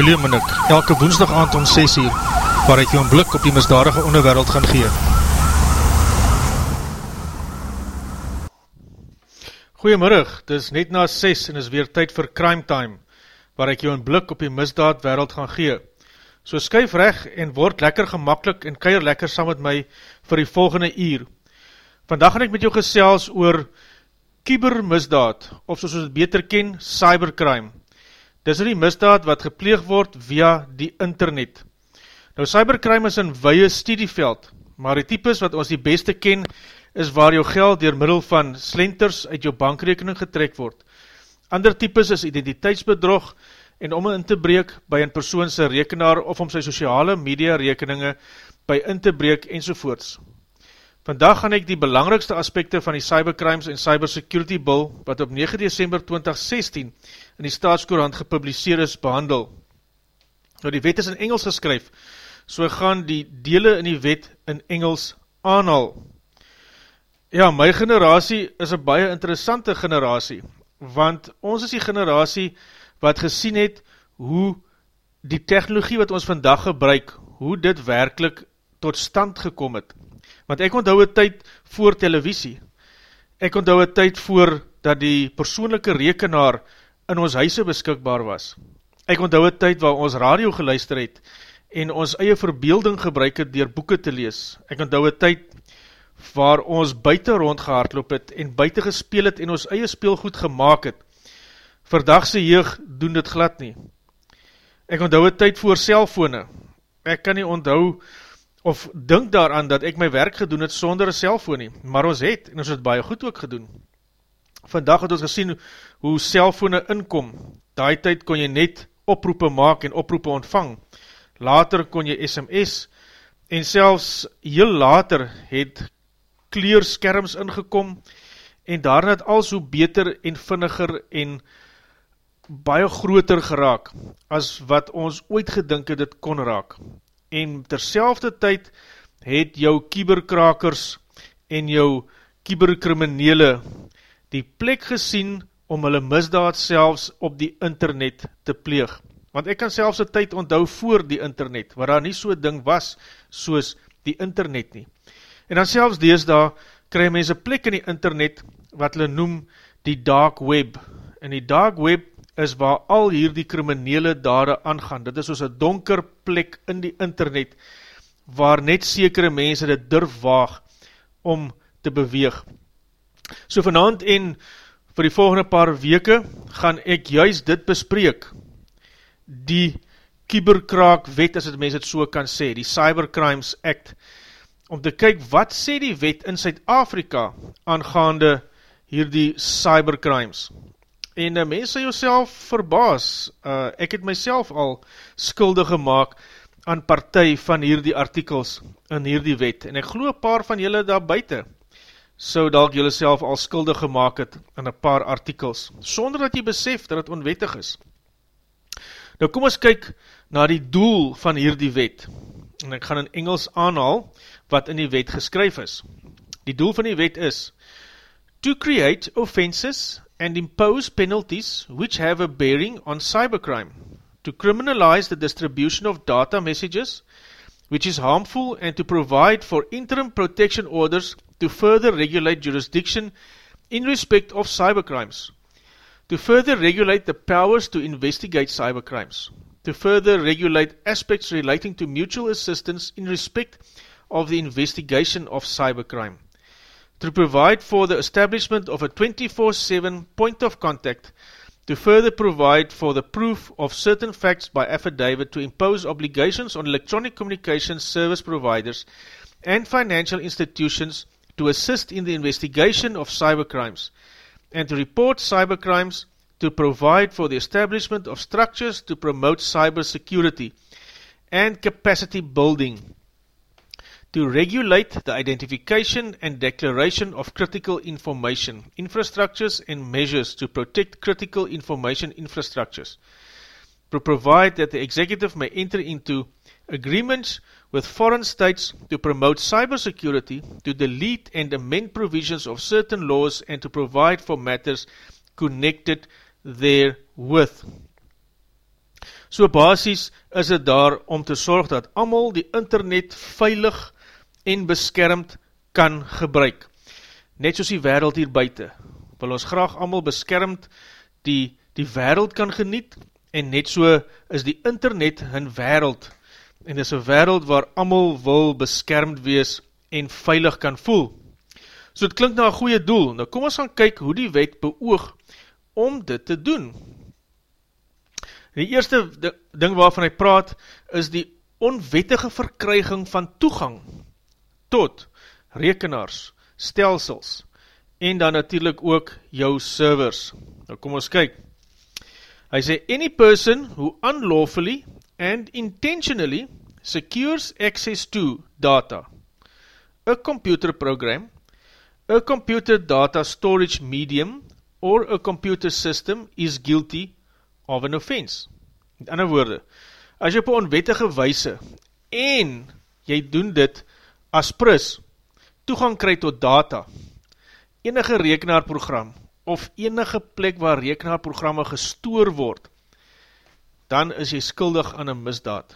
William en ek, elke woensdag aand om 6 uur, waar ek jou een blik op die misdadige onderwereld gaan gee. Goeiemiddag, dit is net na 6 en is weer tyd vir Crime Time, waar ek jou een blik op die misdaad wereld gaan gee. So skuif reg en word lekker gemakkelijk en keir lekker saam met my vir die volgende uur. Vandag gaan ek met jou gesels oor kybermisdaad, of soos ons het beter ken, cybercrime. Dis die misdaad wat gepleeg word via die internet. Nou, cybercrime is een weie studieveld, maar die types wat ons die beste ken, is waar jou geld door middel van slenters uit jou bankrekening getrek word. Ander types is identiteitsbedrog en om in te breek by een persoonse rekenaar of om sy sociale media rekeninge by in te breek enzovoorts. Vandag gaan ek die belangrikste aspekte van die cybercrimes en cybersecurity bill, wat op 9 december 2016 in die staatskorant gepubliseer is, behandel. Nou die wet is in Engels geskryf, so gaan die dele in die wet in Engels aanhaal. Ja, my generatie is een baie interessante generatie, want ons is die generatie wat gesien het hoe die technologie wat ons vandag gebruik, hoe dit werkelijk tot stand gekom het want ek onthou een tyd voor televisie, ek onthou een tyd voor dat die persoonlijke rekenaar in ons huise beskikbaar was, ek onthou een tyd waar ons radio geluister het, en ons eie verbeelding gebruik het dier boeken te lees, ek onthou een tyd waar ons buiten rondgehaardloop het, en buiten gespeel het, en ons eie speelgoed gemaakt het, verdagse jeug doen dit glad nie, ek onthou een tyd voor cellfone, ek kan nie onthou, of dink daaraan dat ek my werk gedoen het sonder een cellfoon nie, maar ons het, en ons het baie goed ook gedoen. Vandag het ons gesien hoe cellfone inkom, daai tyd kon jy net oproepe maak en oproepe ontvang, later kon jy SMS, en selfs heel later het kleerskerms ingekom, en daarna het als hoe beter en vinniger en baie groter geraak, as wat ons ooit gedink het het kon raak. En terselfde tyd het jou kieberkrakers en jou kieberkriminele die plek gesien om hulle misdaad selfs op die internet te pleeg. Want ek kan selfs een tyd onthou voor die internet, waar daar nie so ding was soos die internet nie. En dan selfs dees daar, krij mense plek in die internet, wat hulle noem die dark web. En die dark web is waar al hier die kriminele dade aangaan. Dit is soos een donker plek in die internet, waar net sekere mense dit durf waag om te beweeg. So vanavond en vir die volgende paar weke gaan ek juist dit bespreek, die kieberkraak wet, as het mens het so kan sê, die Cybercrimes Act, om te kyk wat sê die wet in Suid-Afrika aangaande hier die cybercrimes. En uh, mens sal jouself verbaas, uh, ek het myself al skuldig gemaakt aan partij van hierdie artikels in hierdie wet, en ek glo paar van julle daar buiten, so dat julle self al skuldig gemaakt het in een paar artikels, sonder dat jy besef dat het onwettig is. Nou kom ons kyk na die doel van hierdie wet, en ek gaan in Engels aanhaal wat in die wet geskryf is. Die doel van die wet is, to create offenses and impose penalties which have a bearing on cybercrime, to criminalize the distribution of data messages which is harmful and to provide for interim protection orders to further regulate jurisdiction in respect of cybercrimes, to further regulate the powers to investigate cybercrimes, to further regulate aspects relating to mutual assistance in respect of the investigation of cybercrime, to provide for the establishment of a 24-7 point of contact, to further provide for the proof of certain facts by affidavit to impose obligations on electronic communications service providers and financial institutions to assist in the investigation of cybercrimes, and to report cybercrimes to provide for the establishment of structures to promote cybersecurity and capacity building to regulate the identification and declaration of critical information, infrastructures and measures to protect critical information infrastructures, to provide that the executive may enter into agreements with foreign states to promote cybersecurity, to delete and amend provisions of certain laws and to provide for matters connected therewith. So basis is het daar om te sorg dat amal die internet veilig en beskermd kan gebruik. Net soos die wereld hier buiten, wil ons graag amal beskermd die, die wereld kan geniet, en net so is die internet hun wereld, en is een wereld waar amal wil beskermd wees en veilig kan voel. So het klink na een goeie doel, nou kom ons gaan kyk hoe die wet beoog om dit te doen. Die eerste ding waarvan hy praat, is die onwettige verkryging van toegang tot rekenaars, stelsels, en dan natuurlijk ook jou servers. Nou kom ons kyk. Hy sê, any person who unlawfully and intentionally secures access to data, a computer program, a computer data storage medium, or a computer system is guilty of an offense. Met ander woorde, as jy op onwettige weise en jy doen dit as pris, toegang kry tot data, enige rekenaarprogram of enige plek waar rekenaarprogramme gestoor word, dan is jy skuldig aan een misdaad.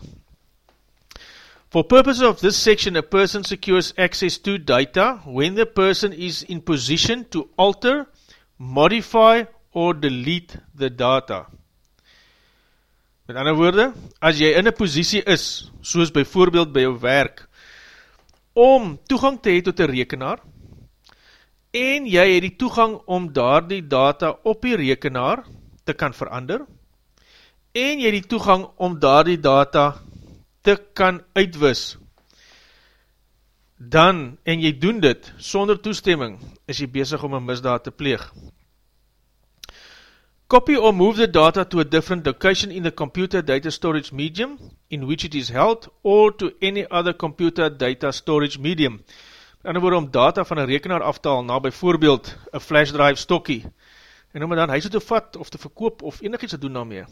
For purpose of this section, a person secures access to data when the person is in position to alter, modify or delete the data. Met ander woorde, as jy in een posiesie is, soos bijvoorbeeld by jou werk, om toegang te hee tot een rekenaar, en jy het die toegang om daar die data op die rekenaar te kan verander, en jy het die toegang om daar die data te kan uitwis, dan, en jy doen dit, sonder toestemming, is jy bezig om een misdaad te pleeg. Copy or move the data to a different location in the computer data storage medium in which it is held or to any other computer data storage medium. In ander woord, om data van een rekenaar af te haal, na bijvoorbeeld een flash drive stokkie, en om dan huis te vat of te verkoop of enig iets te doen daarmee.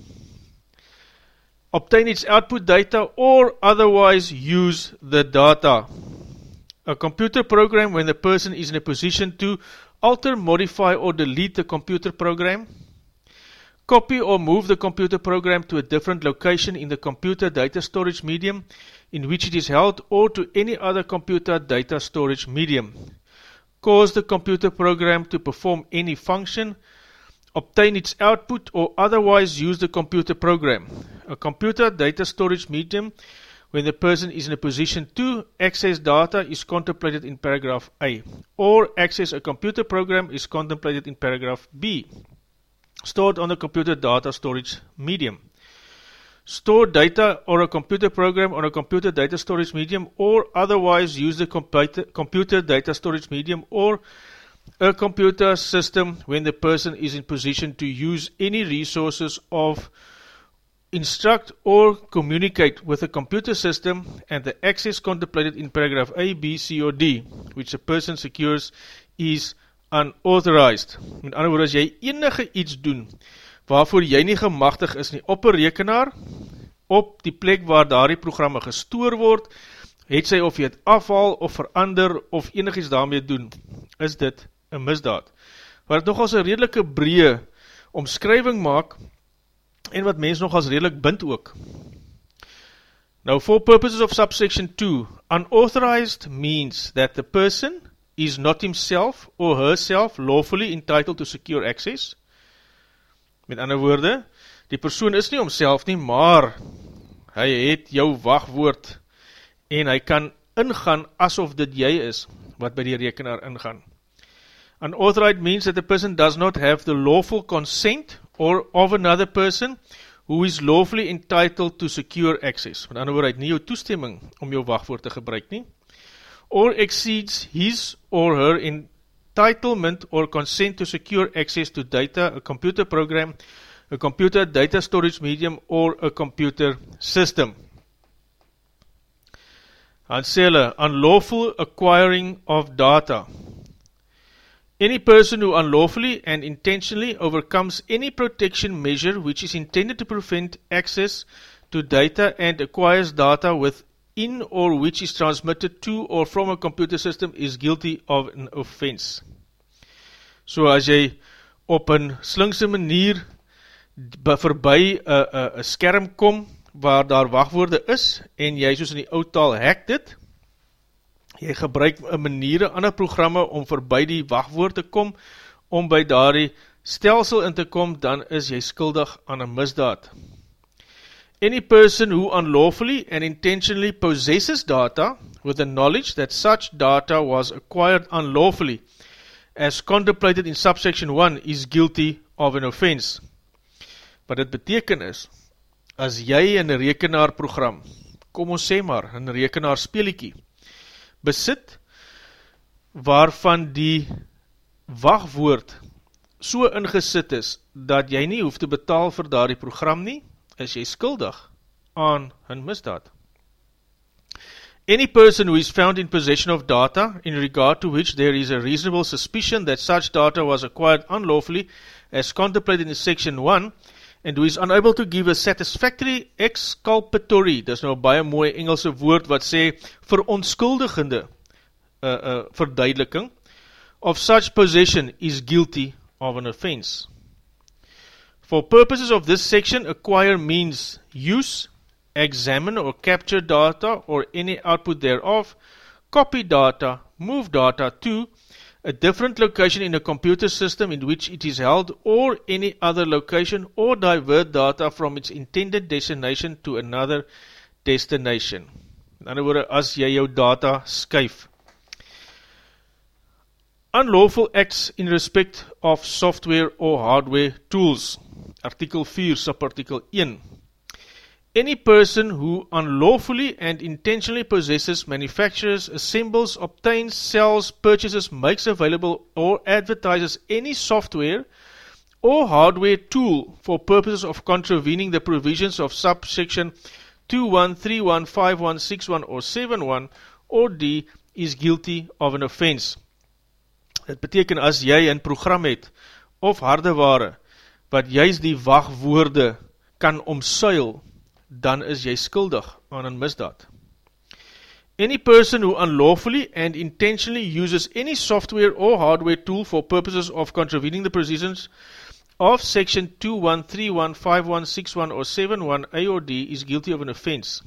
Obtain its output data or otherwise use the data. A computer program when the person is in a position to alter, modify or delete the computer program, Copy or move the computer program to a different location in the computer data storage medium in which it is held or to any other computer data storage medium. Cause the computer program to perform any function, obtain its output or otherwise use the computer program. A computer data storage medium when the person is in a position to access data is contemplated in paragraph A or access a computer program is contemplated in paragraph B stored on a computer data storage medium. Store data or a computer program on a computer data storage medium or otherwise use the computer, computer data storage medium or a computer system when the person is in position to use any resources of instruct or communicate with a computer system and the access contemplated in paragraph A, B, C or D, which the person secures is unauthorized. Met ander woord, as jy enige iets doen, waarvoor jy nie gemachtig is nie, op een rekenaar, op die plek waar daar die programme gestoor word, het sy of jy het afhaal of verander of enig iets daarmee doen, is dit een misdaad. Waar het nog als een redelike breë omskrywing maak, en wat mens nog als redelijk bind ook. Now, for purposes of subsection 2, unauthorized means that the person is not himself or herself lawfully entitled to secure access. Met ander woorde, die persoon is nie homself nie, maar hy het jou wachtwoord en hy kan ingaan asof dit jy is wat by die rekenaar ingaan. Unauthorized means that the person does not have the lawful consent or of another person who is lawfully entitled to secure access. Met ander woord, hy het nie jou toestemming om jou wachtwoord te gebruik nie or exceeds his or her entitlement or consent to secure access to data, a computer program, a computer data storage medium, or a computer system. And sê hulle, unlawful acquiring of data. Any person who unlawfully and intentionally overcomes any protection measure which is intended to prevent access to data and acquires data with in or which is transmitted to or from a computer system is guilty of an offense. So as jy op een slinkse manier voorbij een skerm kom, waar daar wachtwoorde is, en jy soos in die oudtaal hack dit, jy gebruik een manier, ander programme, om voorbij die wachtwoord te kom, om by daar die stelsel in te kom, dan is jy skuldig aan een misdaad. Any person who unlawfully and intentionally possesses data with the knowledge that such data was acquired unlawfully as contemplated in subsection 1 is guilty of an offense. Wat dit beteken is, as jy in een rekenaarprogram, kom ons sê maar, in een rekenaarspeeliekie, besit, waarvan die wachtwoord so ingesit is, dat jy nie hoef te betaal vir daar die program nie, is jy skuldig aan hun misdaad. Any person who is found in possession of data in regard to which there is a reasonable suspicion that such data was acquired unlawfully as contemplated in section 1 and who is unable to give a satisfactory exculpatory, dit is nou baie mooie Engelse woord wat sê verontskuldigende uh, uh, verduideliking, of such possession is guilty of an offense. For purposes of this section, acquire means use, examine or capture data or any output thereof, copy data, move data to, a different location in a computer system in which it is held or any other location or divert data from its intended destination to another destination. In ander woorde, as jy jou data skuif. Unlawful acts in respect of software or hardware tools. Artikel 4, subartikel 1. Any person who unlawfully and intentionally possesses, manufactures, assembles, obtains, sells, purchases, makes available, or advertises any software or hardware tool for purposes of contravening the provisions of subsection 21315161 or 71 or D is guilty of an offense. Dit beteken as jy een program het of hardeware wat juist die wachtwoorde kan omsuil dan is jy skuldig aan een misdaad. Any person who unlawfully and intentionally uses any software or hardware tool for purposes of contravening the provisions of section 21315161 or 71 A or D is guilty of an offense.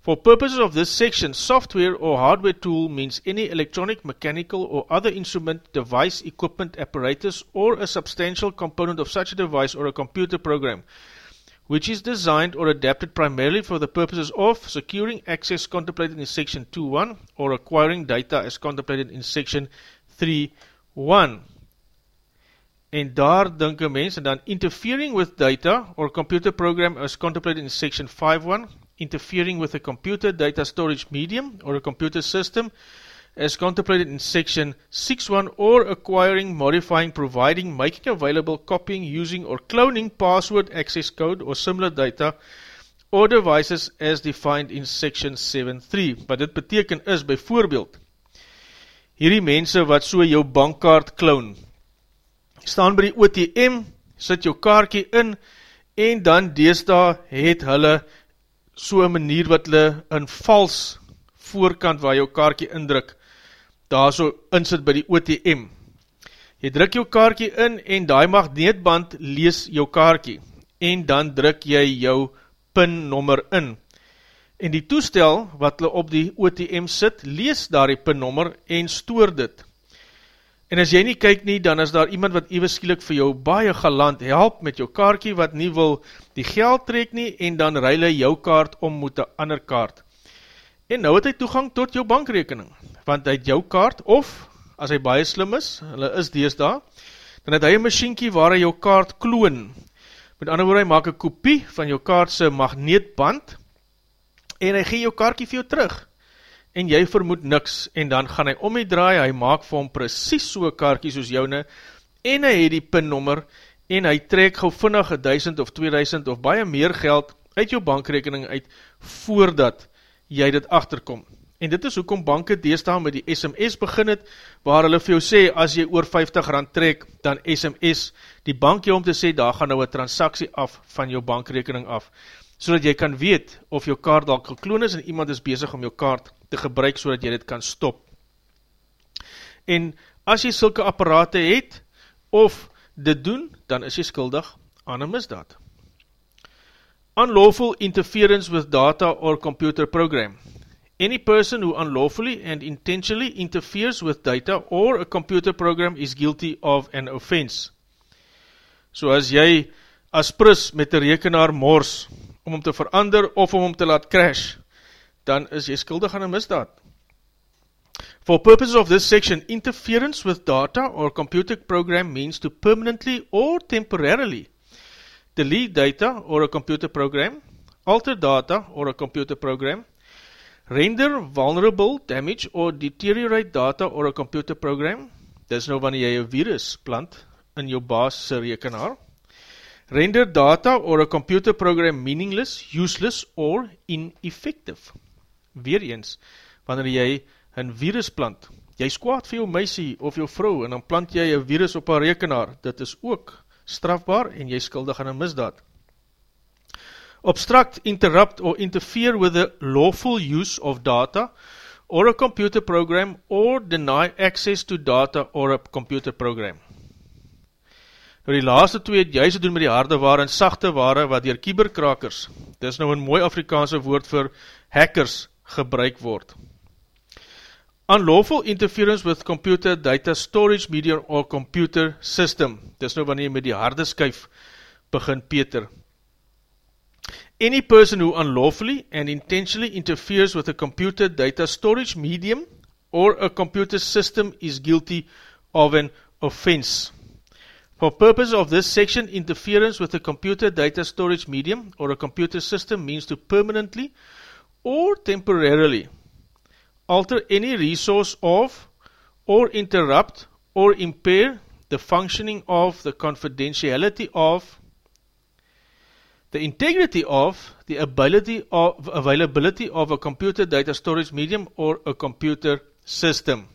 For purposes of this section, software or hardware tool means any electronic, mechanical or other instrument, device, equipment, apparatus or a substantial component of such a device or a computer program which is designed or adapted primarily for the purposes of securing access contemplated in section 2.1 or acquiring data as contemplated in section 3.1. En daar dink een mens, en dan interfering with data or computer program as contemplated in section 5.1, interfering with a computer data storage medium or a computer system, as contemplated in section 6.1 or acquiring, modifying, providing, making available, copying, using or cloning password access code or similar data or devices as defined in section 7.3. Wat dit beteken is, by voorbeeld, hierdie mense wat so jou bankkaart kloon, staan by die OTM, sit jou kaartje in en dan deesda het hulle so een manier wat hulle in vals voorkant waar jou kaartje indruk, daar so insit by die OTM. Jy druk jou kaartje in en die magneetband lees jou kaartje en dan druk jy jou PIN nommer in. En die toestel wat hulle op die OTM sit, lees daar die PIN nommer en stoor dit. En as jy nie kyk nie, dan is daar iemand wat ewerskielik vir jou baie galant help met jou kaartje wat nie wil die geld trek nie en dan ruil hy jou kaart om met een ander kaart. En nou het hy toegang tot jou bankrekening, want hy het jou kaart, of, as hy baie slim is, hulle is dees daar, dan het hy een machienkie waar hy jou kaart kloon. Met ander woord, hy maak een kopie van jou kaartse magneetband, en hy gee jou kaartje vir jou terug, en jy vermoed niks, en dan gaan hy om die draai, hy maak vir hom precies so'n kaartje soos joune, en hy het die pinnommer, en hy trek gauw vinnig 1000 of 2000 of baie meer geld uit jou bankrekening uit, voordat jy dit achterkom. En dit is hoekom banke deesdaal met die SMS begin het, waar hulle vir jou sê, as jy oor 50 rand trek, dan SMS die bank jou om te sê, daar gaan nou een transaksie af van jou bankrekening af, so jy kan weet of jou kaart al gekloon is en iemand is bezig om jou kaart te gebruik, so jy dit kan stop. En as jy sulke apparate het, of dit doen, dan is jy skuldig aan een misdaad. Unlawful interference with data or computer program. Any person who unlawfully and intentionally interferes with data or a computer program is guilty of an offense. So as jy as pris met een rekenaar mors om hom te verander of om hom te laat crash, dan is jy skuldig aan een misdaad. For purposes of this section, interference with data or computer program means to permanently or temporarily delete data or a computer program, alter data or a computer program, render vulnerable, damage or deteriorate data or a computer program, dis nou wanneer jy een virus plant in jou baas se rekenaar, render data or a computer program meaningless, useless or ineffective. Weereens, wanneer jy een virus plant, jy skwaad vir jou meisie of jou vrou en dan plant jy een virus op haar rekenaar, dit is ook strafbaar en jy skuldig aan een misdaad. Obstruct, interrupt or interfere with the lawful use of data or a computer program or deny access to data or a computer program. Nou die laaste twee het juist te doen met die harde ware en sachte ware wat dier kieberkrakers, dit is nou een mooi Afrikaanse woord vir hackers, gebruik word. Unlawful interference with computer data storage medium or computer system. Dis nou wanneer jy met die harde skuif begin Peter. Any person who unlawfully and intentionally interferes with a computer data storage medium or a computer system is guilty of an offense. For purpose of this section, interference with a computer data storage medium or a computer system means to permanently or temporarily alter any resource of or interrupt or impair the functioning of the confidentiality of the integrity of the ability of availability of a computer data storage medium or a computer system.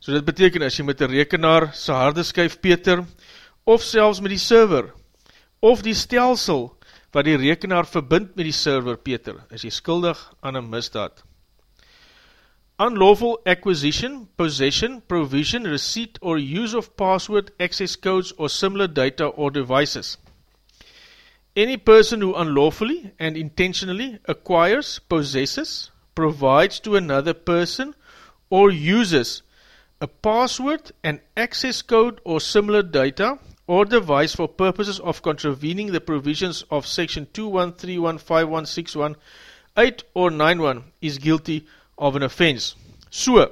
So dit beteken as jy met die rekenaar sy harde skyf Peter of selfs met die server of die stelsel wat die rekenaar verbind met die server Peter, is jy skuldig aan een misdaad unlawful acquisition, possession, provision, receipt, or use of password, access codes, or similar data or devices. Any person who unlawfully and intentionally acquires, possesses, provides to another person, or uses a password, an access code, or similar data or device for purposes of contravening the provisions of section 21315161 8 or 91 is guilty of an offense. So,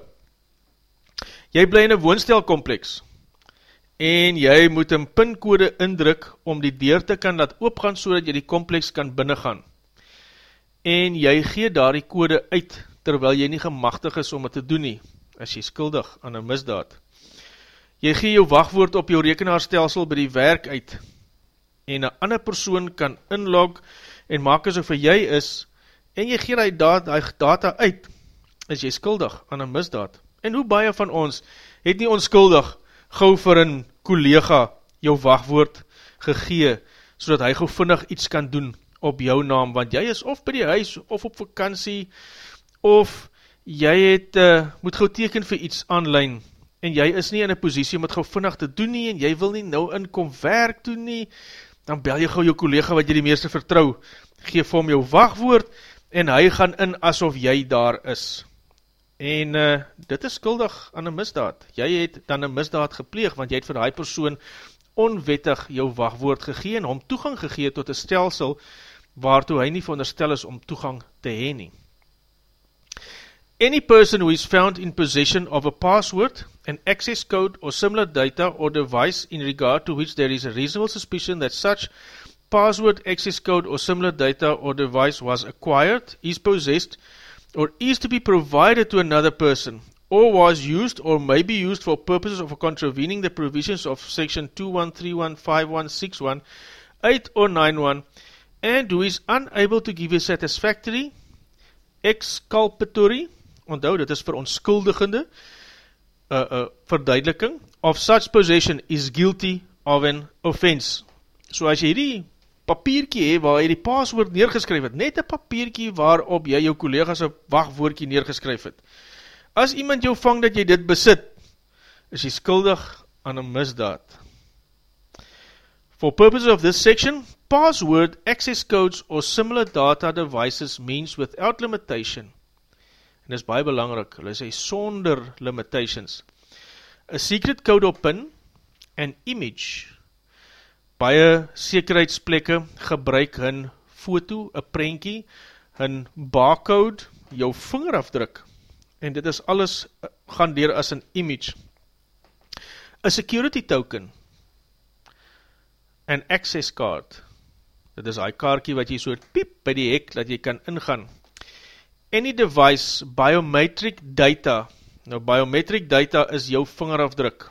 jy bly in een woonstelkompleks en jy moet een pincode indruk om die deur te kan laat oopgaan so dat jy die kompleks kan binnengaan. En jy gee daar die kode uit terwyl jy nie gemachtig is om het te doen nie, as jy skuldig aan een misdaad. Jy gee jou wachtwoord op jou rekenaarstelsel by die werk uit en een ander persoon kan inlog en maak asof jy is en jy gee die data, die data uit is jy skuldig aan een misdaad. En hoe baie van ons het nie onskuldig gauw vir een collega jou wachtwoord gegee, so dat hy gauw vinnig iets kan doen op jou naam, want jy is of by die huis, of op vakantie, of jy het, uh, moet gauw teken vir iets online, en jy is nie in een posiesie om het gauw vinnig te doen nie, en jy wil nie nou inkom werk doen nie, dan bel jy gauw jou collega wat jy die meeste vertrouw, geef hom jou wachtwoord, en hy gaan in asof jy daar is. En uh, dit is skuldig aan een misdaad. Jy het dan een misdaad gepleeg, want jy het vir die persoon onwettig jou wachtwoord gegeen, en om toegang gegeen tot een stelsel, waartoe hy nie veronderstel is om toegang te heen nie. Any person who is found in possession of a password, an access code or similar data or device in regard to which there is a reasonable suspicion that such password, access code or similar data or device was acquired, is possessed, or is to be provided to another person, or was used or may be used for purposes of contravening the provisions of section 21315161, 8 or 91, and who is unable to give a satisfactory, exculpatory, onthou dit is vir onskuldigende, uh, uh, verduideliking, of such possession is guilty of an offense. So as jy die papierkie hee, waar jy die paswoord neergeskryf het, net een papierkie waarop jy jou collega's wachtwoordkie neergeskryf het. As iemand jou vang dat jy dit besit, is jy skuldig aan een misdaad. For purposes of this section, password, access codes or similar data devices means without limitation. En is baie belangrik, hulle sê sonder limitations. A secret code or pin, an image. Baie sekerheidsplekke gebruik hun foto, een prentjie, hun barcode, jou vingerafdruk. En dit is alles, gaan dier as een image. A security token, an access card, dit is die kaartje wat jy so piep by die hek, dat jy kan ingaan. Any device, biometric data, nou biometric data is jou vingerafdruk.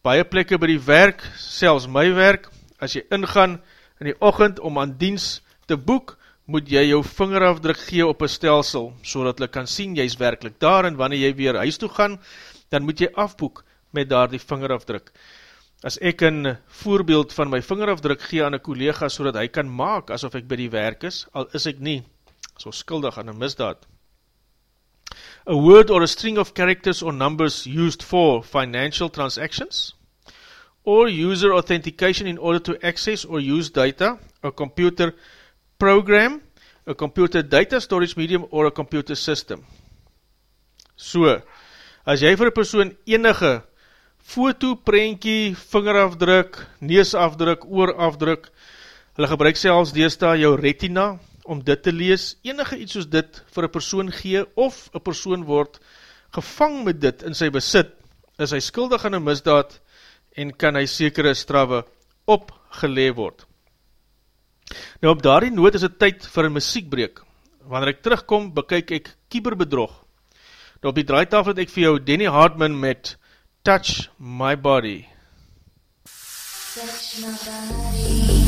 Baie plekke by die werk, selfs my werk, as jy ingaan in die ochend om aan diens te boek, moet jy jou vingerafdruk gee op een stelsel, so dat hulle kan sien, jy is werkelijk daar, en wanneer jy weer huis toe gaan, dan moet jy afboek met daar die vingerafdruk. As ek een voorbeeld van my vingerafdruk gee aan een collega, so dat hy kan maak, asof ek by die werk is, al is ek nie so skuldig aan een misdaad. A word or a string of characters or numbers used for financial transactions, or user authentication in order to access or use data, a computer program, a computer data storage medium, or a computer system. So, as jy vir persoon enige foto, prentjie, vingerafdruk, neesafdruk, oorafdruk, hulle gebruik selfs deesda jou retina, om dit te lees, enige iets soos dit vir een persoon gee, of een persoon word gevang met dit in sy besit, is hy skuldig aan een misdaad, en kan hy sekere straffe opgelee word. Nou op daardie noot is het tyd vir een muziekbreek. Wanneer ek terugkom, bekyk ek kieberbedrog. Nou op die draaitafel het ek vir jou Danny Hartman met Touch My Body. Touch my body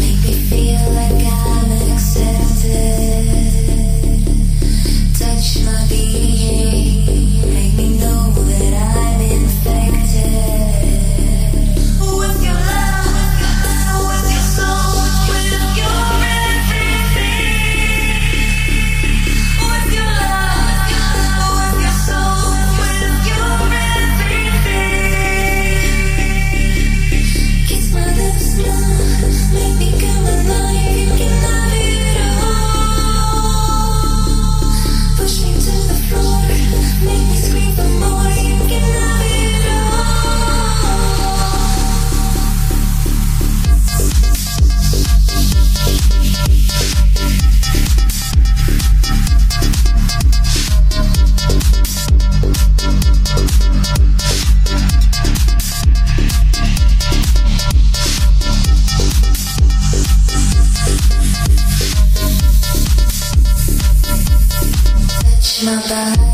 Make me feel like I'm accepted Touch my being my body,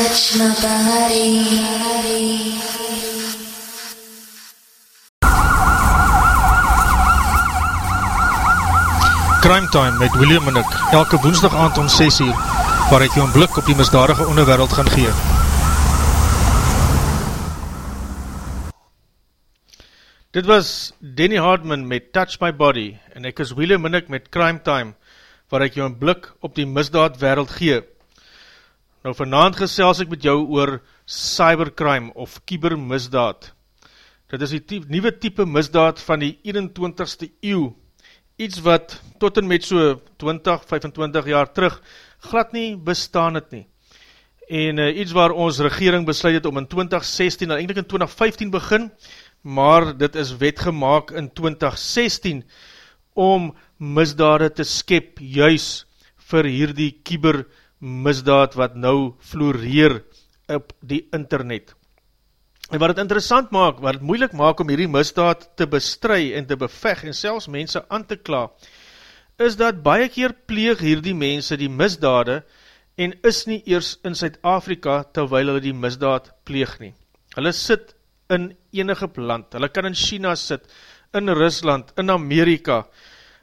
My body. Crime Time met William en ek, elke woensdag aand om 6 uur, waar ek jou een blik op die misdadige onderwereld gaan gee. Dit was Danny Hardman met Touch My Body, en ek is William ek met Crime Time, waar ek jou een blik op die misdaad wereld gee. Nou vanavond gesels ek met jou oor cybercrime of kybermisdaad. Dit is die type, nieuwe type misdaad van die 21ste eeuw, iets wat tot en met so 20, 25 jaar terug glad nie bestaan het nie. En uh, iets waar ons regering besluit het om in 2016, nou eindelijk in 2015 begin, maar dit is wetgemaak in 2016 om misdade te skep juis vir hierdie kieber misdaad wat nou floreer op die internet. En wat het interessant maak, wat het moeilik maak om hierdie misdaad te bestry en te beveg en selfs mense aan te kla, is dat baie keer pleeg hierdie mense die misdade en is nie eers in Suid-Afrika terwyl hulle die misdaad pleeg nie. Hulle sit in enige land, hulle kan in China sit, in Rusland, in Amerika,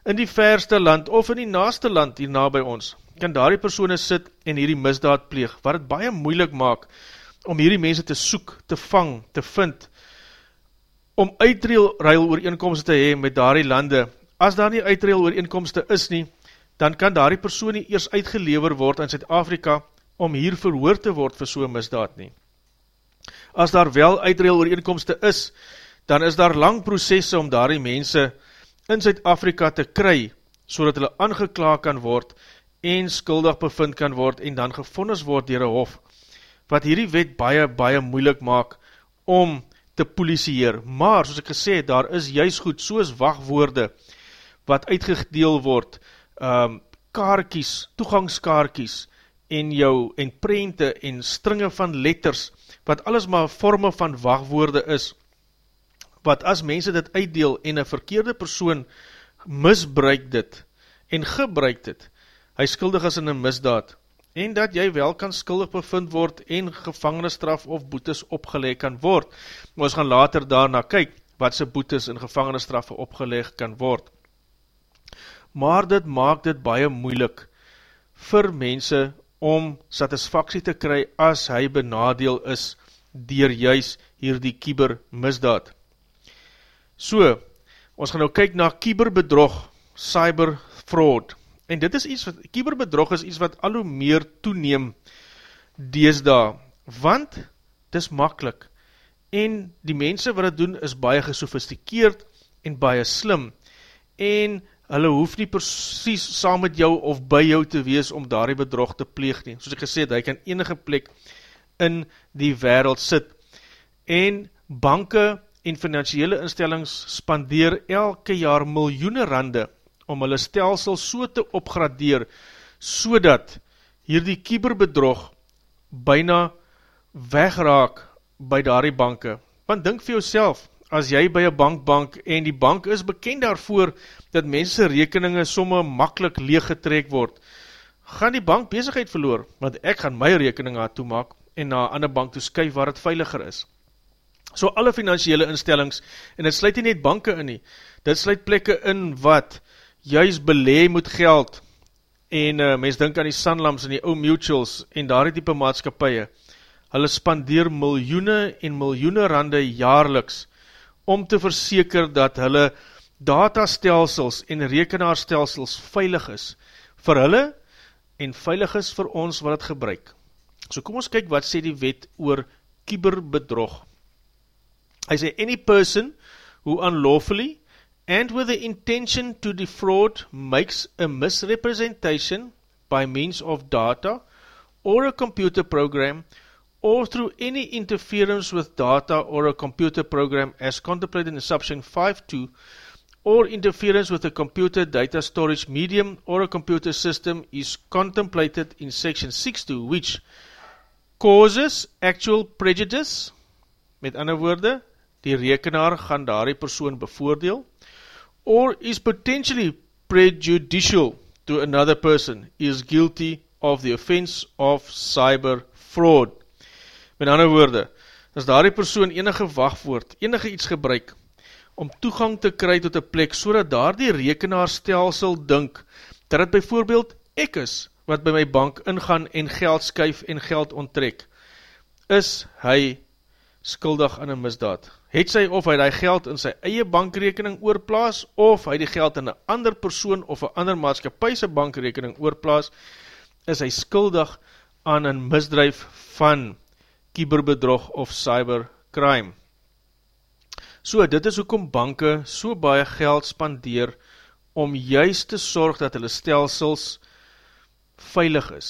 in die verste land of in die naaste land hier na by ons, kan daar die persoene sit en hierdie misdaad pleeg, wat het baie moeilik maak, om hierdie mense te soek, te vang, te vind, om uitreil ooreenkomste te hee met daar die lande. As daar nie uitreil ooreenkomste is nie, dan kan daar die persoon nie eers uitgelever word in Zuid-Afrika om hier verhoor te word vir so'n misdaad nie. As daar wel uitreil ooreenkomste is, dan is daar lang processe om daar die mense in Zuid-Afrika te kry, so hulle aangekla kan word en skuldig bevind kan word en dan gevondes word dier een hof wat hierdie wet baie, baie moeilik maak om te polisieer. Maar, soos ek gesê, daar is juist goed, soos wachtwoorde, wat uitgedeel word, um, kaarkies, toegangskaarkies, en jou, en prente, en stringe van letters, wat alles maar vorme van wachtwoorde is, wat as mense dit uitdeel, en een verkeerde persoon misbruik dit, en gebruik dit, hy skuldig is in een misdaad, en dat jy wel kan skuldig bevind word en gevangenisstraf of boetes opgeleg kan word. Ons gaan later daarna kyk wat sy boetes en gevangenisstraffe opgeleg kan word. Maar dit maak dit baie moeilik vir mense om satisfaksie te kry as hy benadeel is dier juis hier die kieber misdaad. So, ons gaan nou kyk na kieberbedrog, cyber fraud, En dit is iets wat, kieberbedrog is iets wat al hoe meer toeneem deesda, want het is makkelijk. En die mense wat het doen is baie gesofistikeerd en baie slim. En hulle hoef nie precies saam met jou of by jou te wees om daar die bedrog te pleeg nie. Soos ek gesê het, hy kan enige plek in die wereld sit. En banke en financiële instellings spandeer elke jaar miljoene rande om hulle stelsel so te opgradeer, so dat hierdie kieberbedrog byna wegraak by daardie banke. Want dink vir jouself, as jy by een bank bank en die bank is bekend daarvoor dat mense rekeninge somme makkelijk leeggetrek word, gaan die bank bezigheid verloor, want ek gaan my rekening aan toemaak en na ander bank toe skuif waar het veiliger is. So alle financiële instellings, en dit sluit nie net banke in nie, dit sluit plekke in wat juist belee moet geld, en uh, mens denk aan die Sanlams en die ou mutuals, en daar die type maatskapie, hulle spandeer miljoene en miljoene rande jaarliks, om te verseker dat hulle datastelsels en rekenaarstelsels veilig is, vir hulle, en veilig is vir ons wat het gebruik. So kom ons kyk wat sê die wet oor kieberbedrog. Hy sê, any person who unlawfully and with the intention to defraud makes a misrepresentation by means of data or a computer program or through any interference with data or a computer program as contemplated in subsection 5.2 or interference with a computer data storage medium or a computer system is contemplated in section 6.2 which causes actual prejudice met ander woorde die rekenaar gaan daar die persoon bevoordeel or is potentially prejudicial to another person is guilty of the offense of cyber fraud Met ander woorde, as daar die persoon enige wachtwoord, enige iets gebruik, om toegang te kry tot een plek, so dat daar die rekenaarstelsel dink, dat het bijvoorbeeld ek is, wat by my bank ingaan en geld skuif en geld onttrek, is hy skuldig aan een misdaad. Het sy of hy die geld in sy eie bankrekening oorplaas, of hy die geld in een ander persoon of een ander maatskapijse bankrekening oorplaas, is hy skuldig aan een misdrijf van kyberbedrog of cybercrime. So, dit is hoekom banke so baie geld spandeer om juist te sorg dat hulle stelsels veilig is,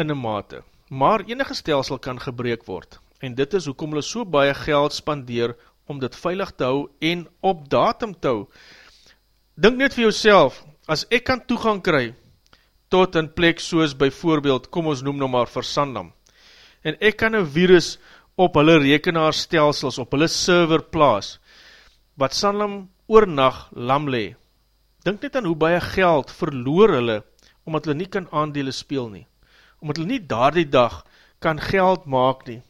in een mate. Maar enige stelsel kan gebreek word, en dit is hoekom hulle so baie geld spandeer om dit veilig te hou en op datum te hou. Dink net vir jouself, as ek kan toegang kry tot een plek soos by voorbeeld, kom ons noem nou maar Versandam, en ek kan een virus op hulle rekenaarstelsels, op hulle server plaas, wat Sanlam oornag lam le. Dink net aan hoe baie geld verloor hulle, omdat hulle nie kan aandele speel nie, omdat hulle nie daar die dag kan geld maak nie,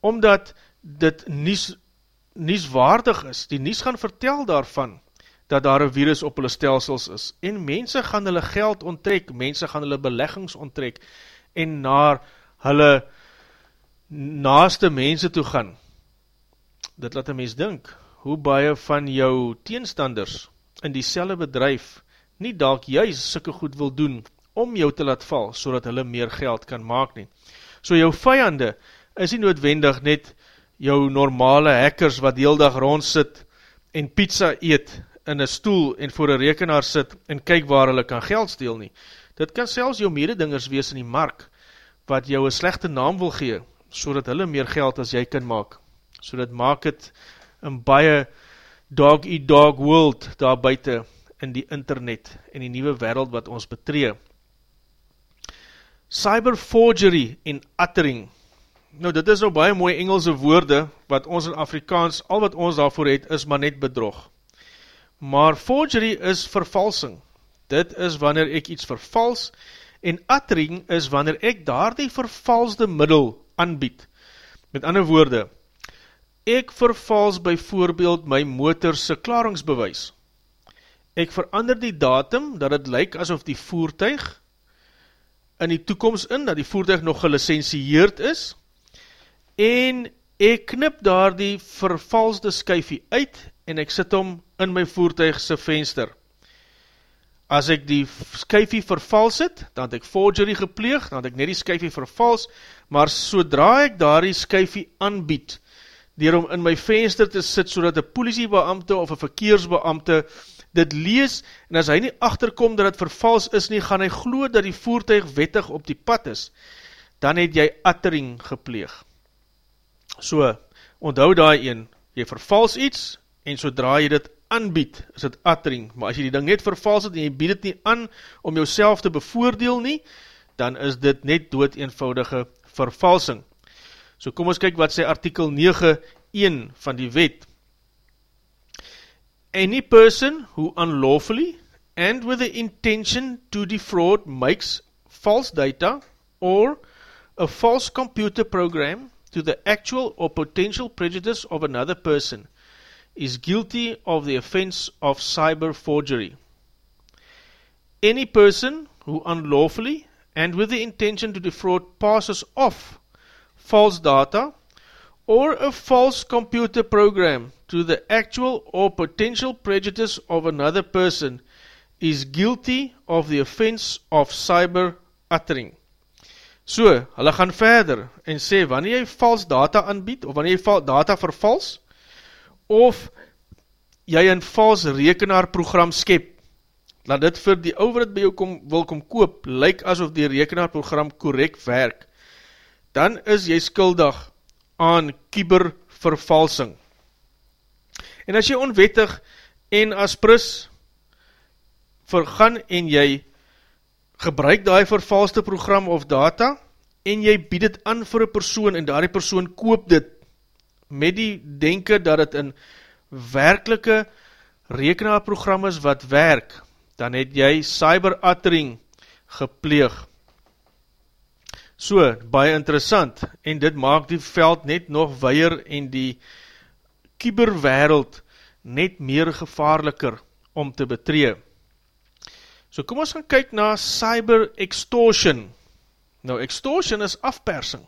omdat dit nies, nieswaardig is, die nies gaan vertel daarvan, dat daar een virus op hulle stelsels is, en mense gaan hulle geld onttrek, mense gaan hulle beleggings onttrek, en naar hulle naaste mense toe gaan, dit laat een mens dink, hoe baie van jou teenstanders in die selle bedrijf nie dalk juist sikke goed wil doen om jou te laat val, so hulle meer geld kan maak nie. So jou vijande is nie noodwendig net jou normale hackers wat heel dag rond sit en pizza eet in een stoel en voor een rekenaar sit en kyk waar hulle kan geld steel nie. Dit kan selfs jou mededingers wees in die mark wat jou een slechte naam wil gee so dat hulle meer geld as jy kan maak. So dat maak het een baie dog-eat-dog world daar buiten in die internet en die nieuwe wereld wat ons betree. Cyberforgery en uttering. Nou dit is nou baie mooie Engelse woorde wat ons in Afrikaans, al wat ons daarvoor het, is maar net bedrog. Maar forgery is vervalsing. Dit is wanneer ek iets vervals en uttering is wanneer ek daar die vervalsde middel aanbied. Met ander woorde, ek vervals by voorbeeld my motorse klaringsbewys. Ek verander die datum, dat het lyk asof die voertuig in die toekomst in, dat die voertuig nog gelicensieerd is, en ek knip daar die vervalsde skyfie uit, en ek sit hom in my voertuigse venster as ek die skyfie vervals het, dan het ek forgery gepleeg, dan het ek net die skyfie vervals, maar sodra ek daar die skyfie aanbied, dier om in my venster te sit, so dat die politiebeamte of een verkeersbeamte dit lees, en as hy nie achterkom dat het vervals is nie, gaan hy glo dat die voertuig wettig op die pad is, dan het jy attering gepleeg. So, onthou daar een, jy vervals iets, en sodra jy dit aanbied, is het attering, maar as jy die ding net vervals het en jy bied het nie aan om jouself te bevoordeel nie, dan is dit net dood eenvoudige vervalsing. So kom ons kyk wat sy artikel 9.1 van die wet. Any person who unlawfully and with the intention to defraud makes false data or a false computer program to the actual or potential prejudice of another person – is guilty of the offense of cyber forgery. Any person who unlawfully and with the intention to defraud passes off false data or a false computer program to the actual or potential prejudice of another person is guilty of the offense of cyber uttering. So, hulle gaan verder en sê, wanneer jy vals data aanbied, of wanneer jy data vervals, of jy een vals rekenaarprogram skep, laat dit vir die ouwe wat by jou kom, wil kom koop, lyk asof die rekenaarprogram korrekt werk, dan is jy skuldig aan kybervervalsing. En as jy onwettig en aspris vergaan en jy gebruik die vervalste program of data en jy bied het aan vir een persoon en daar die persoon koop dit met die denken dat het een werkelike rekenaarprogram is wat werk, dan het jy cyber-uttering gepleeg. So, baie interessant, en dit maak die veld net nog weier en die kyberwereld net meer gevaarliker om te betree. So kom ons gaan kyk na cyber extortion. Nou, extortion is afpersing,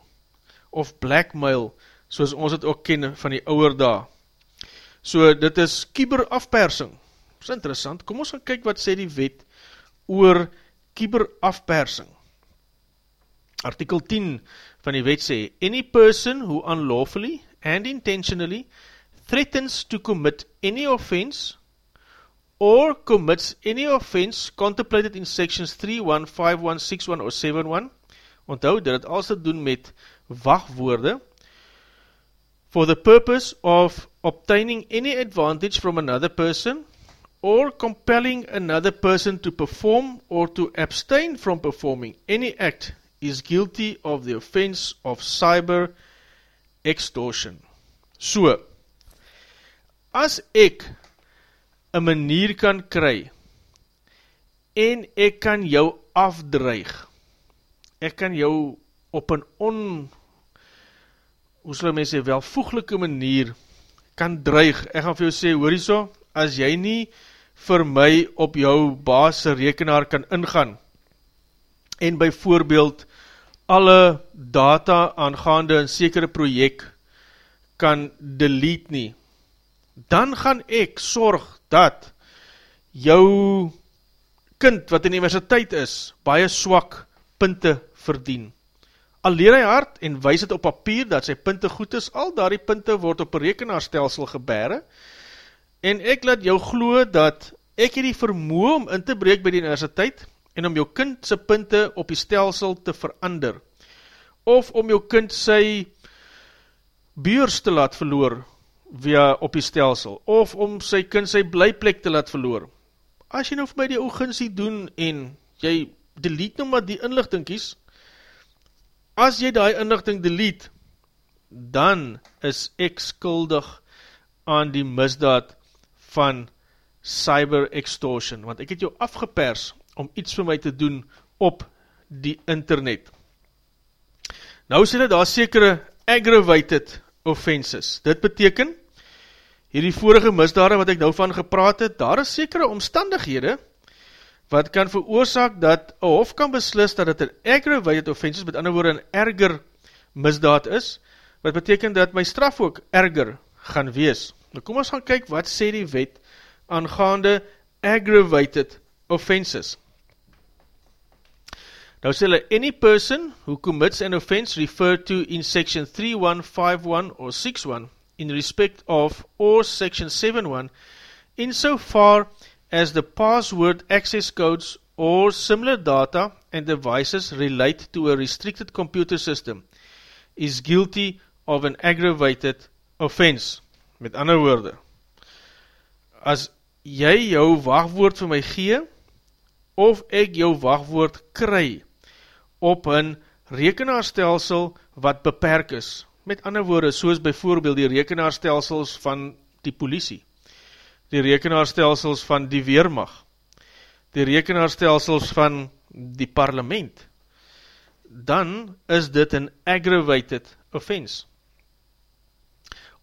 of blackmail, soos ons het ook ken van die ouwer daar. So, dit is kyberafpersing. Dit is interessant. Kom ons gaan kyk wat sê die wet oor kyberafpersing. Artikel 10 van die wet sê, Any person who unlawfully and intentionally threatens to commit any offense or commits any offense contemplated in sections 3, 1, 5, 1, 6, 1 or 7, 1, onthou dat het alles te doen met wachtwoorde, for the purpose of obtaining any advantage from another person, or compelling another person to perform or to abstain from performing any act is guilty of the offense of cyber extortion. So, as ek een manier kan kry en ek kan jou afdreig, ek kan jou op een on, hoe sal sê, welvoeglike manier kan dreig, ek gaan vir jou sê, hoor jy so, as jy nie vir my op jou baas rekenaar kan ingaan, en by voorbeeld alle data aangaande een sekere project kan delete nie, dan gaan ek sorg dat jou kind wat in universiteit is, baie swak punte verdien. Al leer hy hard en wees het op papier dat sy punte goed is, al daar die punte word op rekenaarstelsel gebere, en ek laat jou glo dat ek hier die vermoe om in te breek by die universiteit, en om jou kind sy punte op die stelsel te verander, of om jou kind sy beurs te laat verloor, via op die stelsel, of om sy kind sy blyplek te laat verloor. As jy nou vir my die ooginsie doen, en jy delete nou maar die inlichting kies, as jy die inlichting delete, dan is ek skuldig aan die misdaad van cyber extortion, want ek het jou afgepers om iets vir my te doen op die internet. Nou sê dit, daar sekere aggravated offenses. Dit beteken, hierdie vorige misdade wat ek nou van gepraat het, daar is sekere omstandighede wat kan veroorzaak dat een hof kan beslis dat het een aggravated offense is, met ander woorde een erger misdaad is, wat beteken dat my straf ook erger gaan wees. Nou kom ons gaan kyk wat sê die wet aangaande aggravated offenses. Nou sê hulle, any person who commits an offense referred to in section 3151 or 61 in respect of or section 7.1 insofar as the password access codes or similar data and devices relate to a restricted computer system is guilty of an aggravated offense. Met ander woorde, as jy jou wachtwoord vir my gee, of ek jou wachtwoord kry op een rekenaarstelsel wat beperk is, Met ander woorde, soos byvoorbeeld die rekenaarstelsels van die politie, die rekenaarstelsels van die Weermacht, die rekenaarstelsels van die parlement, dan is dit een aggravated offense.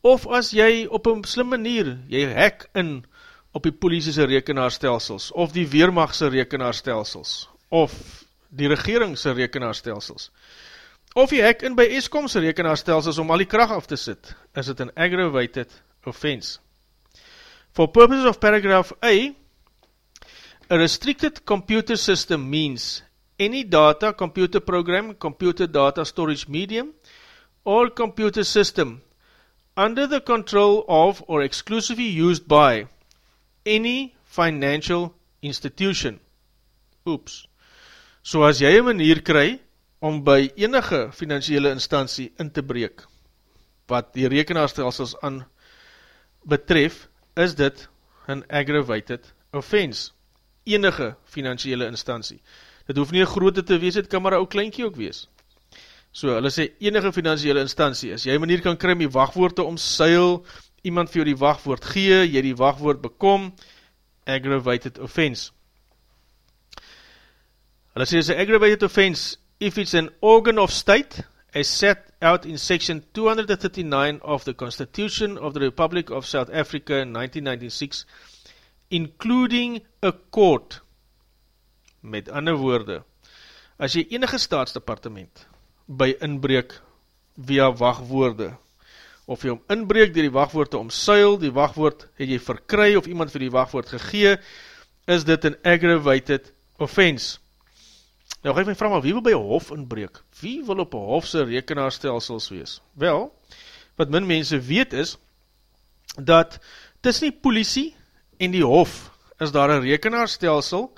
Of as jy op een slim manier, jy hek in op die politiese rekenaarstelsels, of die Weermachtse rekenaarstelsels, of die regeringse rekenaarstelsels, Of jy hek in by Eskomse rekenaarstelsels om al die kracht af te sit, is it an aggravated offense. For purposes of paragraph A, a restricted computer system means any data, computer program, computer data storage medium, or computer system under the control of or exclusively used by any financial institution. Oeps. So as jy een manier kry, om by enige financiële instantie in te breek, wat die rekenaarstelsels aan betref, is dit een aggravated offense. Enige financiële instantie. Dit hoef nie een groote te wees, het kan maar een ou kleinkie ook wees. So, hulle sê, enige financiële instantie, as jy manier kan kry om die wachtwoord te omseil, iemand vir jou die wachtwoord gee, jy die wachtwoord bekom, aggravated offense. Hulle sê, is aggravated offense, if it's an organ of state, as set out in section 239 of the Constitution of the Republic of South Africa in 1996, including a court, met ander woorde, as jy enige staatsdepartement by inbreek via wachtwoorde, of jy om inbreek dier die wachtwoord te omsuil, die wachtwoord het jy verkry, of iemand vir die wachtwoord gegee, is dit een aggravated offense. Nou ga ek my vraag, maar wie wil by hof inbreek? Wie wil op hofse rekenaarstelsels wees? Wel, wat min mense weet is, dat tis nie politie en die hof is daar een rekenaarstelsel,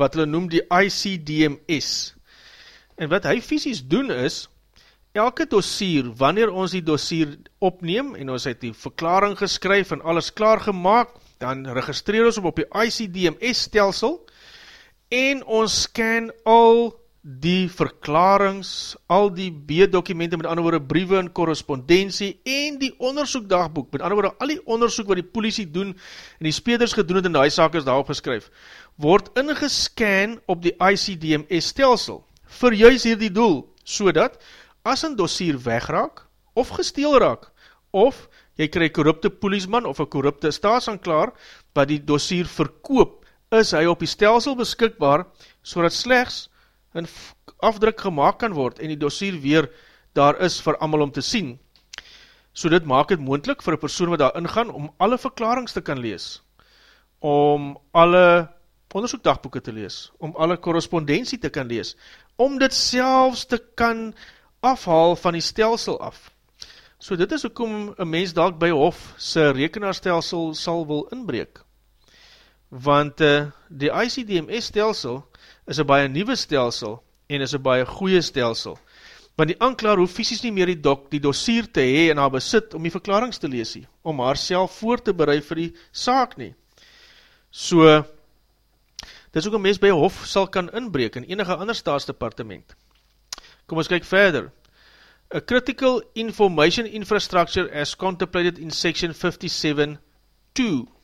wat hulle noem die ICDMS. En wat hy fysisk doen is, elke dossier, wanneer ons die dossier opneem, en ons het die verklaring geskryf en alles klaargemaak, dan registreer ons op op die ICDMS stelsel, en ons scan al die verklarings, al die B-dokumente, met ander woorde briewe en korrespondentie, en die onderzoekdagboek, met ander woorde al die onderzoek wat die politie doen, en die speders gedoen het, en die saak is daarop geskryf, word ingescan op die ICDMS stelsel, vir juist hier die doel, so dat, as een dossier wegraak, of gesteel raak, of jy krij korrupte poliesman, of een korrupte staatsanklaar, wat die dossier verkoop, is hy op die stelsel beskikbaar, so dat slechts een afdruk gemaakt kan word en die dossier weer daar is vir amal om te sien. So dit maak het moendlik vir een persoon wat daar ingaan om alle verklarings te kan lees, om alle onderzoekdagboeken te lees, om alle korrespondentie te kan lees, om dit selfs te kan afhaal van die stelsel af. So dit is ook om een mens dalk by hof sy rekenaarstelsel sal wil inbreek want uh, die ICDMS stelsel is een baie nieuwe stelsel en is een baie goeie stelsel. Want die anklaar hoef fysisk nie meer die, dok, die dossier te hee en haar besit om die verklarings te lees nie, om haar self voor te bereid vir die saak nie. So, dit is ook een mens by hof sal kan inbreek in enige ander staatsdepartement. Kom ons kyk verder. A critical information infrastructure as contemplated in section 57.2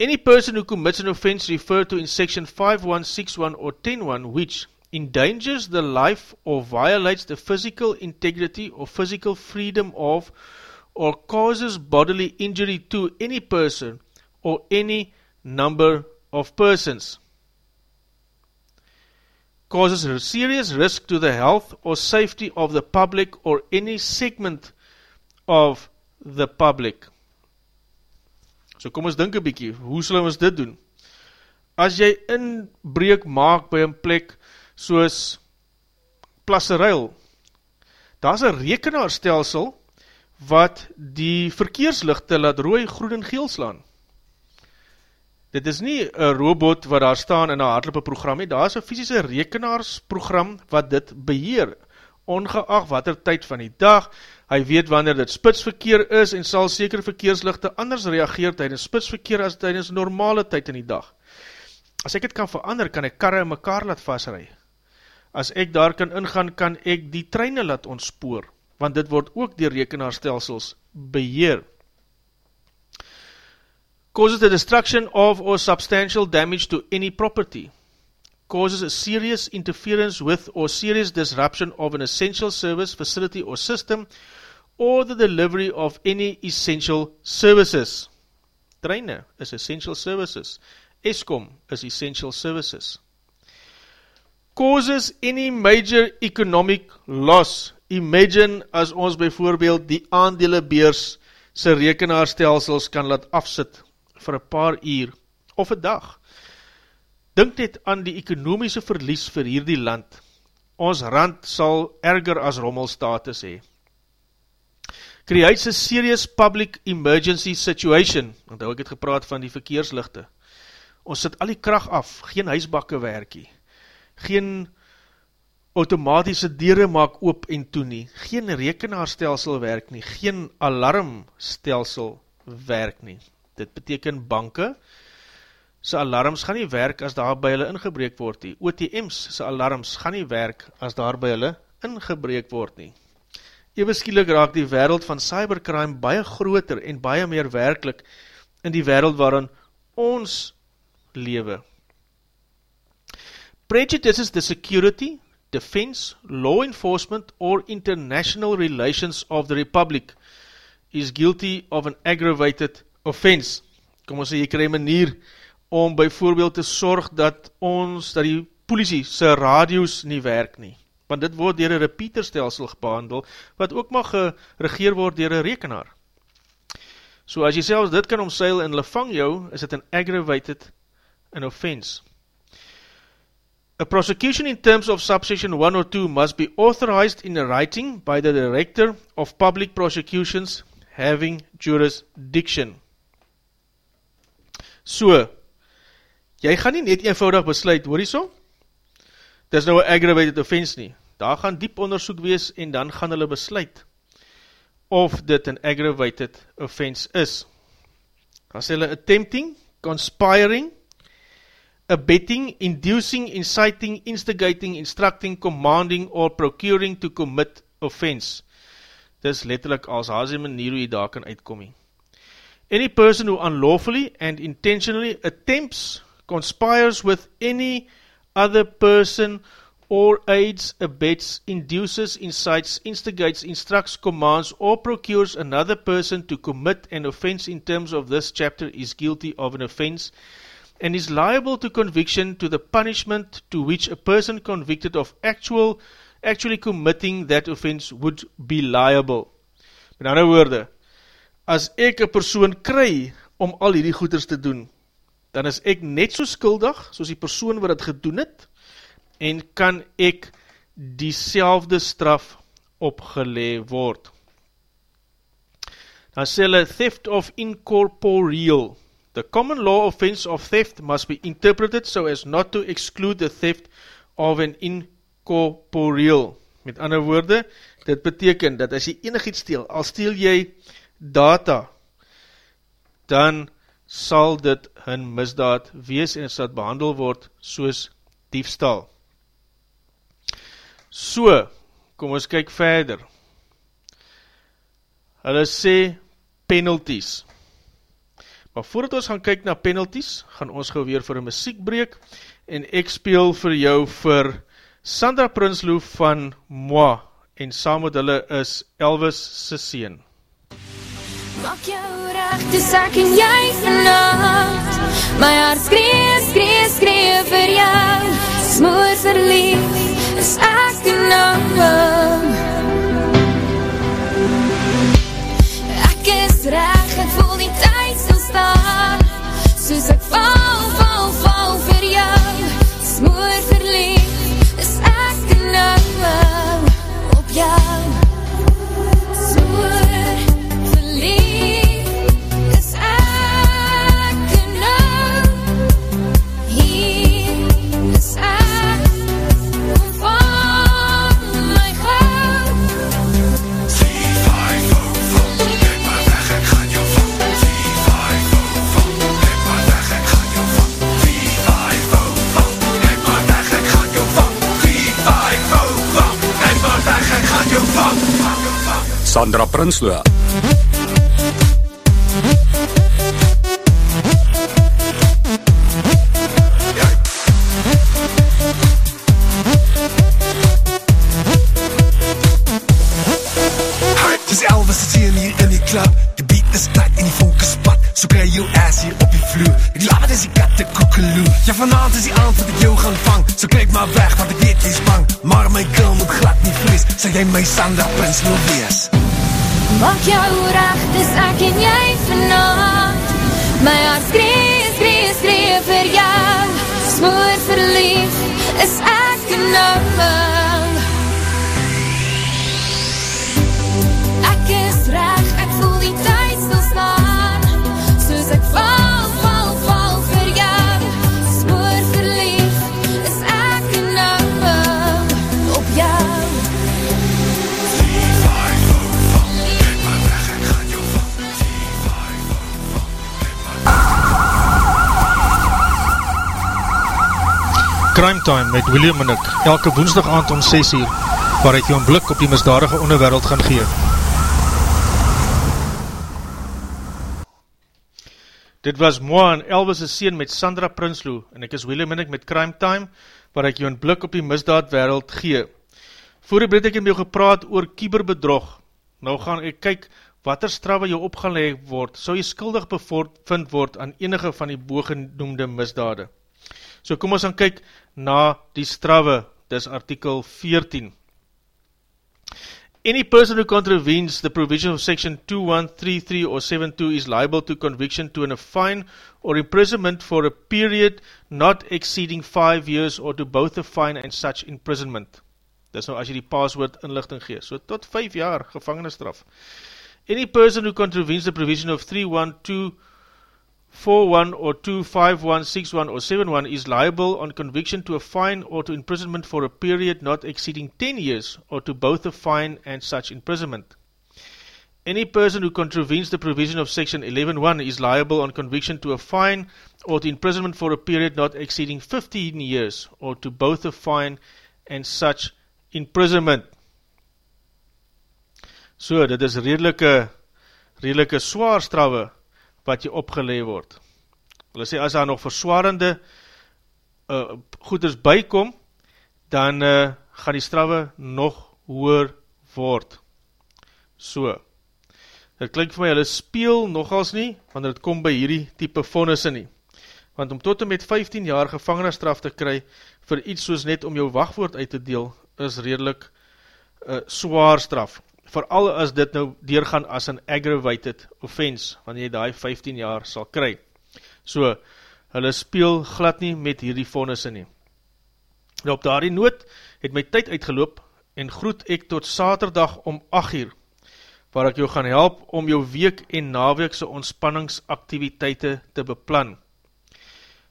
Any person who commits an offence referred to in section 5161 or 101 which endangers the life or violates the physical integrity or physical freedom of or causes bodily injury to any person or any number of persons causes a serious risk to the health or safety of the public or any segment of the public. So kom ons dink een bykie, hoe sal ons dit doen? As jy inbreek maak by een plek soos Plasseruil, daar is een rekenaarstelsel wat die verkeerslichte laat rooi, groen en geel slaan. Dit is nie een robot wat daar staan in een hardlope program, daar is een fysische rekenaarsprogram wat dit beheer, ongeacht wat er tyd van die dag, hy weet wanneer dit spitsverkeer is en sal seker verkeerslichte anders reageer tydens spitsverkeer as tydens normale tyd in die dag. As ek het kan verander, kan ek karre in mekaar laat vastry. As ek daar kan ingaan, kan ek die treine laat ontspoor, want dit word ook dier rekenaarstelsels beheer. Causes the destruction of or substantial damage to any property causes a serious interference with or serious disruption of an essential service, facility or system or the delivery of any essential services. Treine is essential services. ESCOM is essential services. Causes any major economic loss. Imagine as ons bijvoorbeeld die aandelebeers sy rekenaarstelsels kan laat afsit vir een paar uur of een dag. Dink net aan die ekonomiese verlies vir hierdie land. Ons rand sal erger as rommelstatus hee. Creates a serious public emergency situation, want ek het gepraat van die verkeerslichte. Ons sit al die kracht af, geen huisbakke werkie, geen automatische dere maak oop en toe nie, geen rekenaarstelsel werk nie, geen alarmstelsel werk nie. Dit beteken banke, sy alarms gaan nie werk as daar by hulle ingebreek word nie. OTM's sy alarms gaan nie werk as daar by hulle ingebreek word nie. Ewe skielik raak die wereld van cybercrime baie groter en baie meer werkelijk in die wereld waarin ons lewe. Prejudices the security, defense, law enforcement or international relations of the republic is guilty of an aggravated offense. Kom ons sê, jy krij manier om byvoorbeeld te sorg dat ons, dat die politie sy radios nie werk nie. Want dit word dier een repeaterstelsel behandel, wat ook mag geregeer word dier een rekenaar. So as jy selfs dit kan omseil en hulle vang jou, is dit an aggravated an offense. A prosecution in terms of subsection 1 or 2 must be authorized in writing by the Director of Public Prosecutions having jurisdiction. So, jy gaan nie net eenvoudig besluit, hoor jy so? Dit is nou een aggravated offense nie. Daar gaan diep onderzoek wees en dan gaan hulle besluit of dit een aggravated offense is. Dan sê hulle attempting, conspiring, abetting, inducing, inciting, instigating, instructing, commanding, or procuring to commit offense. Dis letterlijk als haas die manier hoe jy daar kan uitkom. Any person who unlawfully and intentionally attempts, conspires with any other person or aids, abets, induces, incites, instigates, instructs, commands, or procures another person to commit an offense in terms of this chapter is guilty of an offense and is liable to conviction to the punishment to which a person convicted of actual, actually committing that offense would be liable. Met ander woorde, as ek een persoon kry om al hierdie goeders te doen, dan is ek net so skuldig soos die persoon wat het gedoen het, en kan ek die straf opgelee word. Dan sê hulle, theft of incorporeal, The common law offense of theft must be interpreted so as not to exclude the theft of an incorporeal. Met ander woorde, dit beteken dat as jy enig iets steel, al steel jy data, dan sal dit een misdaad wees en sal behandel word soos diefstal. So, kom ons kyk verder. Hulle sê penalties. Maar voordat ons gaan kyk na penalties, gaan ons gauw weer vir een muziekbreek en ek speel vir jou vir Sandra Prinsloo van Moi en saam met hulle is Elvis Sisseen. Maak jou recht, dis ek en jy vannacht My hart skree, skree, skree vir jou. Smoor verlief, is ek en nou Ek is recht, ek voel die tyd staan Soos ek val, koekeloe. Ja vanavond is die aand wat ek jou gaan vang So kijk maar weg want ek weet jy is bang. Maar my kill moet glad nie vrees Sal jy my Sandra Prins wil wees Maak jou recht, dis ek en jy vanavond My hart skree, skree, skree vir jou Smoor verlief, is ek nou Crime Time met William Minnick, elke woensdag aand om 6 uur, waar ek jou een blik op die misdadige onderwereld gaan gee. Dit was Moa en Elvis' seen met Sandra Prinsloo, en ek is William Minnick met Crime Time, waar ek jou een blik op die misdaadwereld gee. Voor die breed ek met jou gepraat oor kieberbedrog, nou gaan ek kyk wat er straffe jou opgeleid word, so jy skuldig bevind word aan enige van die boogenoemde misdade. So kom ons gaan kyk na die strawe, dis artikel 14. Any person who contravenes the provision of section 2133 or 72 is liable to conviction to a fine or imprisonment for a period not exceeding 5 years or to both a fine and such imprisonment. Dis nou as jy die password inlichting gee. So tot 5 jaar gevangenisstraf. Any person who contravenes the provision of 312 41 or 2, 5, 1, 6, 1 or 7, 1 is liable on conviction to a fine or to imprisonment for a period not exceeding 10 years or to both a fine and such imprisonment. Any person who contravenes the provision of section 11.1 is liable on conviction to a fine or to imprisonment for a period not exceeding 15 years or to both a fine and such imprisonment. So, dit is redelike, redelike straffe wat jy opgelee word. Hulle sê, as daar nog verswarende uh, goeders bykom, dan uh, gaan die straffe nog hoer word. So, dit klink vir my, hulle speel nogals nie, wanneer het kom by hierdie type vonnisse nie. Want om tot en met 15 jaar gevangenisstraf te kry, vir iets soos net om jou wachtwoord uit te deel, is redelijk uh, zwaar straf vooral as dit nou deurgaan as een aggravated offense, wanneer jy die 15 jaar sal kry. So, hulle speel glad nie met hierdie vonnisse nie. Nou op daardie noot het my tyd uitgeloop en groet ek tot saterdag om 8 uur, waar ek jou gaan help om jou week en naweekse ontspanningsaktiviteite te beplan.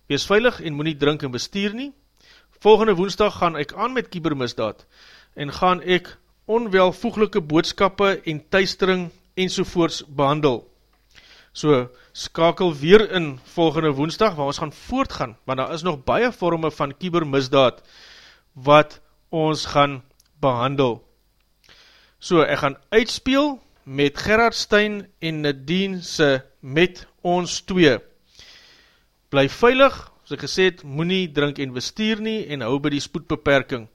Wees veilig en moet nie drink en bestuur nie. Volgende woensdag gaan ek aan met kiebermisdaad en gaan ek onwelvoeglike boodskappe en thuistering ensovoorts behandel. So, skakel weer in volgende woensdag, waar ons gaan voortgaan, want daar is nog baie vorme van kiebermisdaad, wat ons gaan behandel. So, ek gaan uitspeel met Gerard Stein en Nadine se met ons twee. Bly veilig, as ek gesê het, moet drink en bestuur nie, en hou by die spoedbeperking,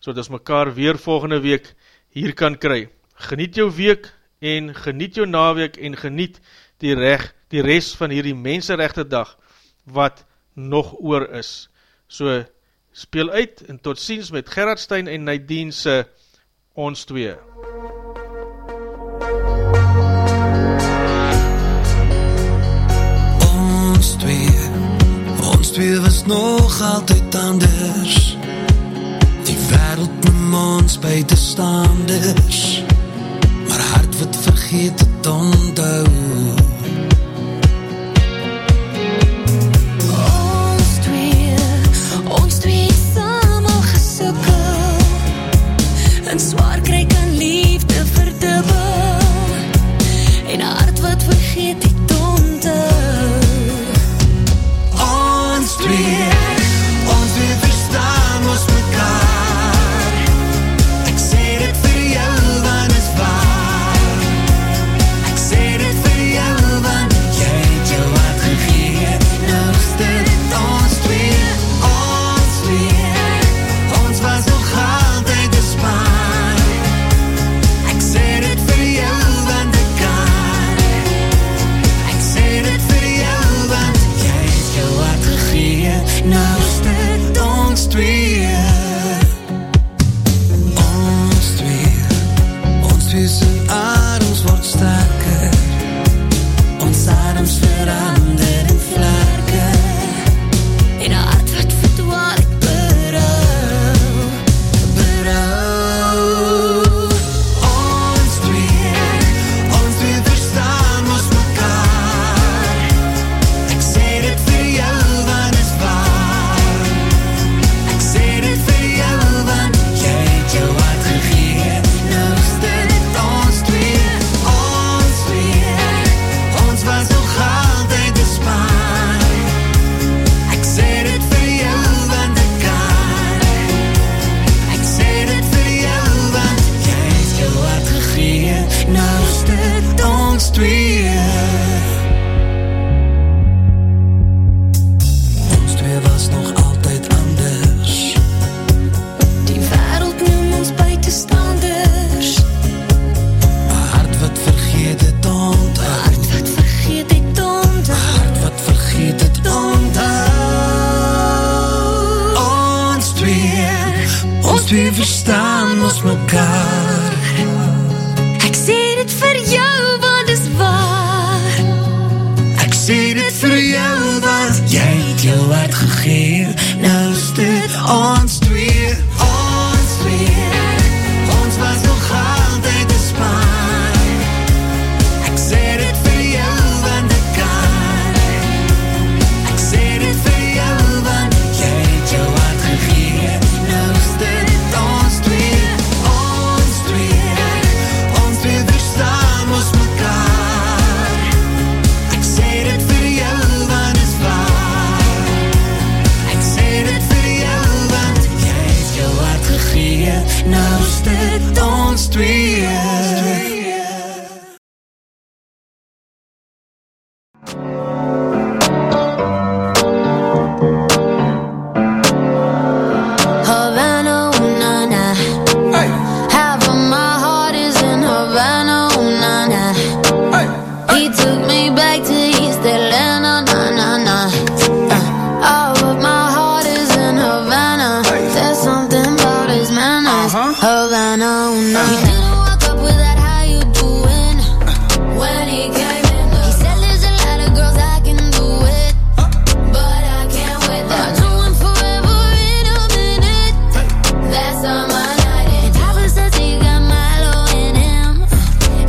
so dat ons mekaar weer volgende week hier kan kry. Geniet jou week en geniet jou naweek en geniet die reg, die rest van hierdie menserechte dag wat nog oor is. So speel uit en tot ziens met Gerard Stein en Nadine se ons twee. Ons twee, ons twee was nog altyd anders wereld noem ons buiten staanders Maar hart wat vergeet het onthou